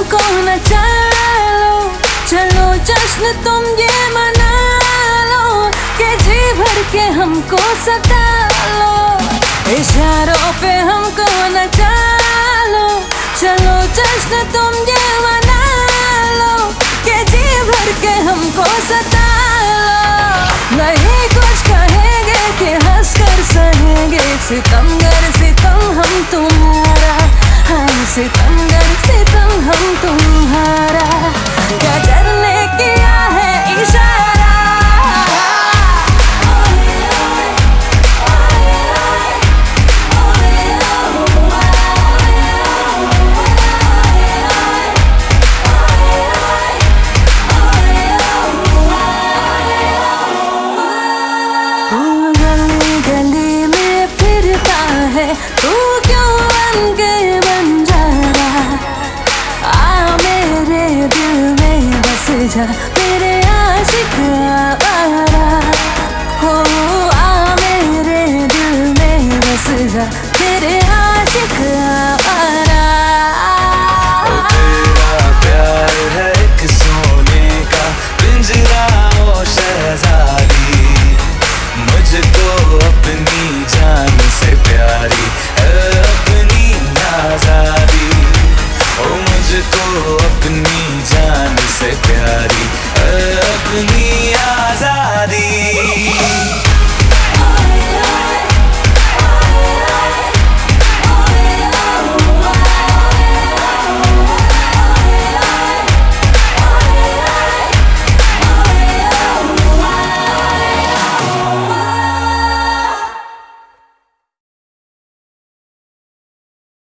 हमको न चला चलो जश्न तुम ये मना लो के जी भर के हमको सता लो इशारों पे हमको न चलो चलो जश्न तुम ये मना लो के जी भर के हमको सता लो नहीं है तू क्यों बन गए बन मेरे दिल में बस